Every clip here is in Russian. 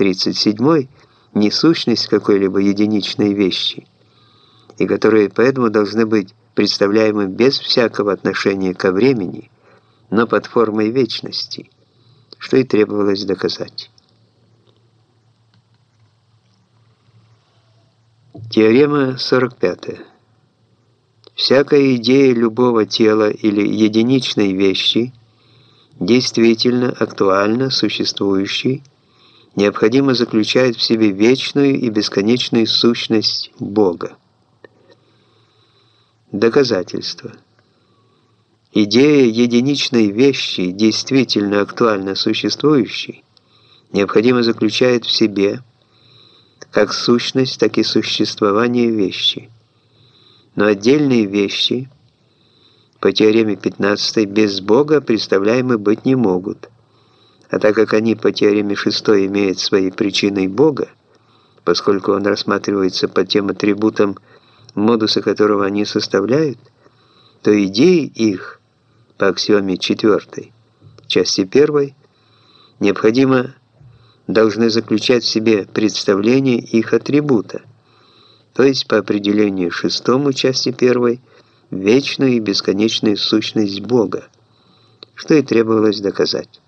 37 не сущность какой-либо единичной вещи, и которые поэтому должны быть представляемы без всякого отношения ко времени, но под формой вечности, что и требовалось доказать. Теорема 45. Всякая идея любого тела или единичной вещи, действительно, актуально существующей, необходимо заключает в себе вечную и бесконечную сущность Бога. Доказательство. Идея единичной вещи, действительно актуально существующей, необходимо заключает в себе как сущность, так и существование вещи. Но отдельные вещи, по теореме 15 без Бога представляемы быть не могут. А так как они по теореме 6 имеют своей причиной Бога, поскольку он рассматривается под тем атрибутом, модуса которого они составляют, то идеи их по аксиоме 4, части 1, необходимо должны заключать в себе представление их атрибута, то есть по определению шестому части 1 вечную и бесконечную сущность Бога, что и требовалось доказать.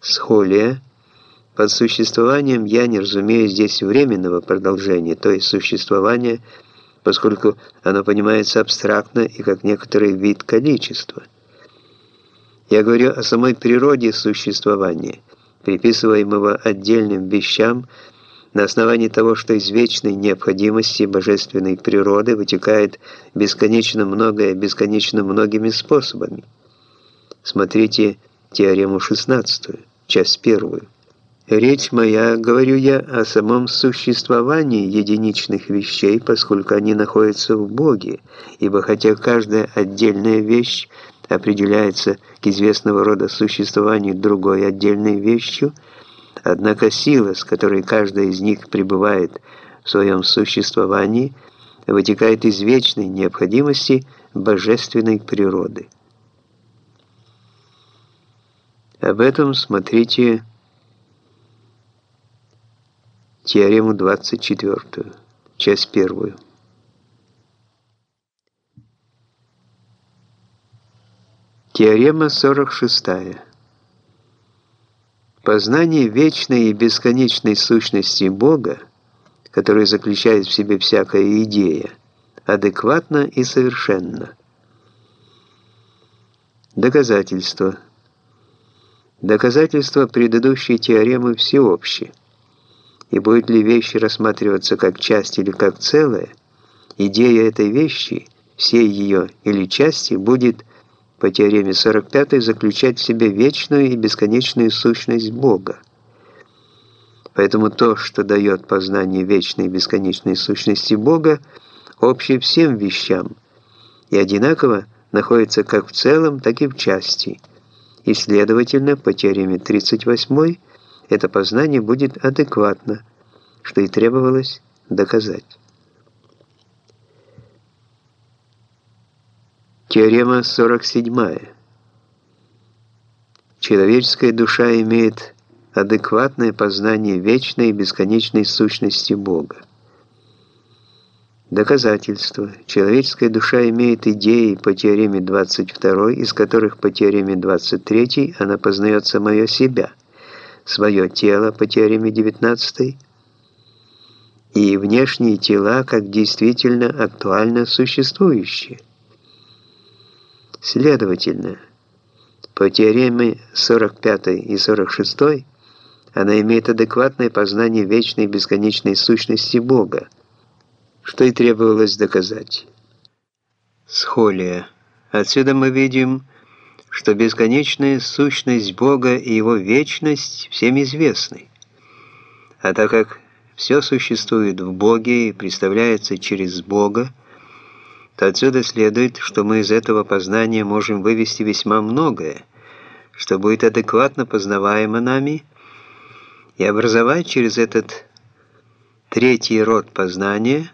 Схолия под существованием я не разумею здесь временного продолжения, то есть существования, поскольку оно понимается абстрактно и как некоторый вид количества. Я говорю о самой природе существования, приписываемого отдельным вещам, на основании того, что из вечной необходимости божественной природы вытекает бесконечно многое бесконечно многими способами. Смотрите теорему 16, часть 1. Речь моя, говорю я, о самом существовании единичных вещей, поскольку они находятся в Боге, ибо хотя каждая отдельная вещь определяется к известного рода существованию другой отдельной вещью, однако сила, с которой каждая из них пребывает в своем существовании, вытекает из вечной необходимости божественной природы. Об этом смотрите теорему 24, часть 1. Теорема 46. Познание вечной и бесконечной сущности Бога, которая заключает в себе всякая идея, адекватно и совершенно. Доказательство. Доказательство предыдущей теоремы всеобщее и будет ли вещь рассматриваться как часть или как целое, идея этой вещи, всей ее или части, будет по теореме 45 заключать в себе вечную и бесконечную сущность Бога. Поэтому то, что дает познание вечной и бесконечной сущности Бога, общее всем вещам и одинаково находится как в целом, так и в части. И, следовательно, по теореме 38 это познание будет адекватно, что и требовалось доказать. Теорема 47. Человеческая душа имеет адекватное познание вечной и бесконечной сущности Бога. Доказательство. Человеческая душа имеет идеи по теореме 22, из которых по теореме 23 она познает самое себя – свое тело по теореме 19 и внешние тела как действительно актуально существующие. Следовательно, по теореме 45 и 46 она имеет адекватное познание вечной бесконечной сущности Бога, что и требовалось доказать. Схолия. Отсюда мы видим, что бесконечная сущность Бога и Его вечность всем известны. А так как все существует в Боге и представляется через Бога, то отсюда следует, что мы из этого познания можем вывести весьма многое, что будет адекватно познаваемо нами, и образовать через этот третий род познания,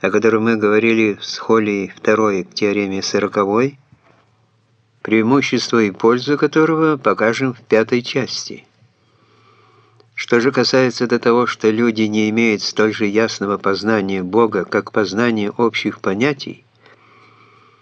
о котором мы говорили в схолии второй к теореме сороковой, преимущество и пользу которого покажем в пятой части. Что же касается до того, что люди не имеют столь же ясного познания Бога, как познания общих понятий,